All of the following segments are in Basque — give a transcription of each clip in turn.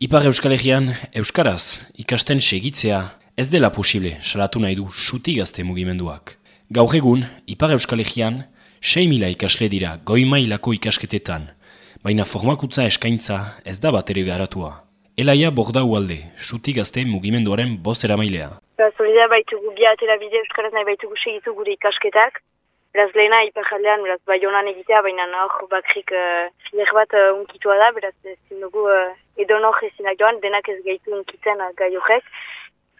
Ipar Euskal Herrian, Euskaraz, ikasten segitzea, ez dela posible, salatu nahi du, suti gazte mugimenduak. Gaur egun, Ipar Euskal Herrian, 6 mila ikasle dira goi mailako ikasketetan, baina formakutza eskaintza ez da bat ere garatua. Elaia borda ualde, suti gazte mugimenduaren bozera mailea. Zolidea baitugu bi atera bide Euskaraz nahi baitugu segitu gure ikasketak. Beraz lehena ipar jaldean, beraz bai honan egitea, baina hor bakrik uh, bat uh, unkitua da, beraz ezin dugu uh, edo nor ezinak joan, denak ez gaitu unkitzen uh, gai horrek.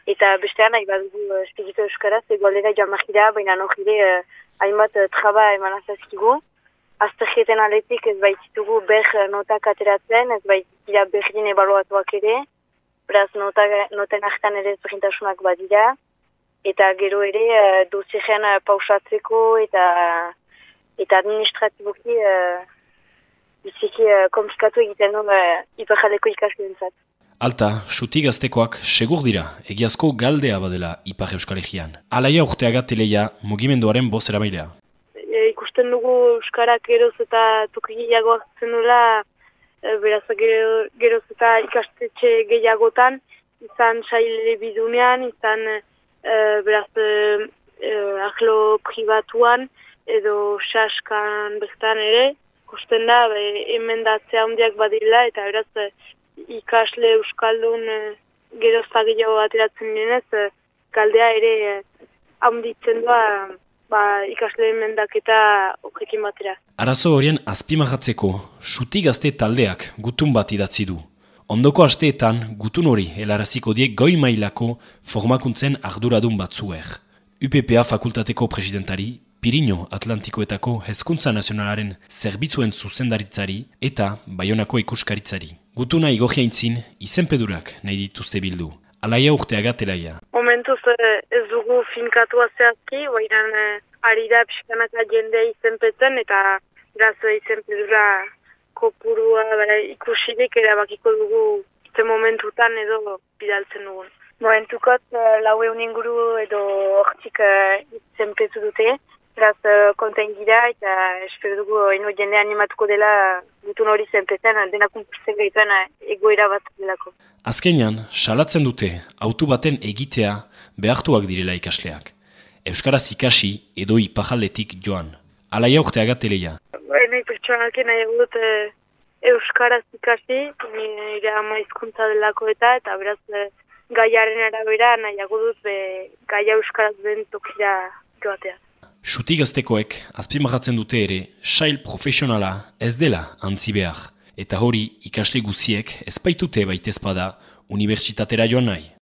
Eta bestean nahi bat dugu uh, espiritu Euskaraz, egualdera joan mahira, baina hor uh, hainbat uh, traba eman azazkigu. Aztergeten aletik ez baititugu ber notak ateratzen, ez baitira berdin ebaluatuak ere, beraz noten hartan ere ezberdintasunak badira eta gero ere uh, dosien uh, pausatzeko eta eta administratiboki uh, biziki uh, komplikatu egiten du uh, iparjaleko ikaskentzat. Alta, suti gaztekoak segur dira, egiazko galdea badela Ipar Euskal Egean. Alaia urteaga teleia mugimenduaren bozera mailea. E, ikusten dugu Euskarak geroz eta tokigiago hartzen dula, e, beraz geroz eta ikastetxe gehiagotan, izan saile bidunean, izan e, beraz e, e, ahlo privatuan edo saskan bestan ere, kosten da, be, hemen datzea handiak badila eta beraz e, ikasle euskaldun e, gero zagilago ateratzen dinez, e, kaldea ere e, handitzen doa ba, ikasle mendaketa horrekin batera. Arazo horien azpimarratzeko, suti gazte taldeak gutun bat idatzi du. Ondoko asteetan, gutun hori helaraziko diek goi mailako formakuntzen arduradun batzuer. UPPA fakultateko presidentari, Pirino Atlantikoetako Hezkuntza Nazionalaren zerbitzuen zuzendaritzari eta Baionako ikuskaritzari. Gutuna igogia intzin, izenpedurak nahi dituzte bildu. Alaia urteaga telaia. Momentuz eh, ez dugu finkatua zehazki, bairan eh, ari da pixkanaka jendea izenpetzen eta irazua izenpedura kopurua bera, ikusirik erabakiko dugu ze momentutan edo bidaltzen dugun. Momentukot uh, lau egun inguru edo hortzik uh, zenpetu dute, beraz uh, konten gira eta espero dugu ino jende animatuko dela gutun hori zenpetzen, denak unpusten gaituen egoera bat delako. Azkenean, salatzen dute, autu baten egitea behartuak direla ikasleak. Euskaraz ikasi edo ipajaletik joan. Alaia urteaga teleia pertsonak nahi dut e, Euskaraz ikasi, nire ama izkuntza delako eta, eta beraz e, gaiaren arabera nahiago dut be, gaia Euskaraz den tokira joatea. Suti gaztekoek, azpimarratzen dute ere, sail profesionala ez dela antzi behar, eta hori ikasle guziek ez baitute baitezpada unibertsitatera joan nahi.